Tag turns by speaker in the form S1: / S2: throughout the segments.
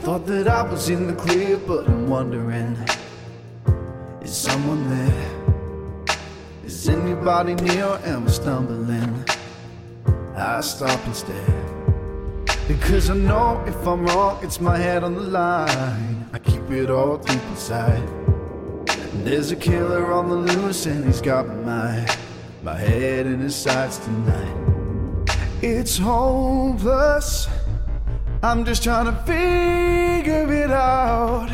S1: thought that I was in the clear, but I'm wondering is someone there? Is anybody near? Am I stumbling? I stop and stare. Because I know if I'm wrong, it's my head on the line. I keep it all deep inside. And there's a killer on the loose, and he's got my my head in his sights tonight. It's hopeless. I'm just trying to figure it out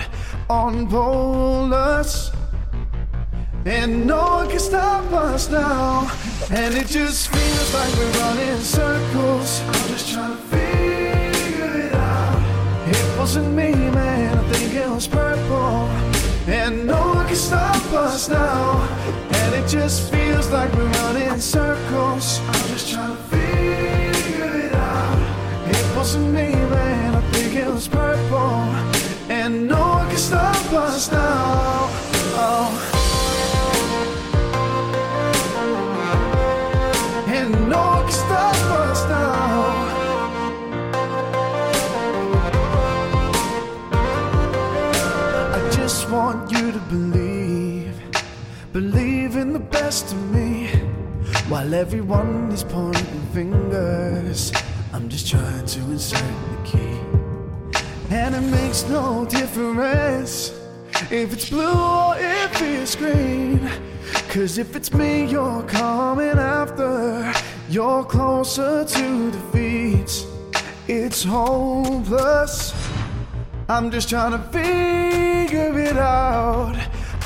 S1: Among Us. And no one can stop us now. And it just feels like we're running circles. I'm just trying to figure it out. It wasn't me, man. I think it was purple. And no one can stop us now. And it just feels like we're running circles. I'm just trying to figure it out. Wasn't me, man. I think it was purple. And no one can stop us now. Oh. And no one can stop us now. I just want you to believe, believe in the best of me. While everyone is pointing fingers, I'm just trying to insert the key. And it makes no difference if it's blue or if it's green. Cause if it's me you're coming after, you're closer to defeat. It's hopeless. I'm just trying to figure it out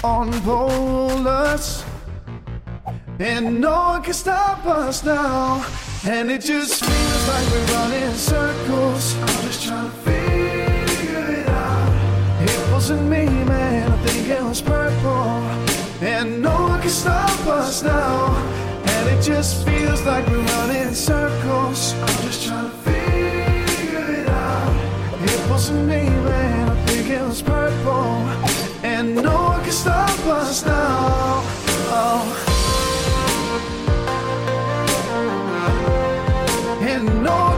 S1: Among Us. And no one can stop us now. And it just feels like we're running circles. I'm just trying to figure it out. It wasn't me, man. I think it was purple. And no one can stop us now. And it just feels like we're running circles. I'm just trying to figure it out. It wasn't me, man. I think it was purple. And no one can stop us now. Oh. no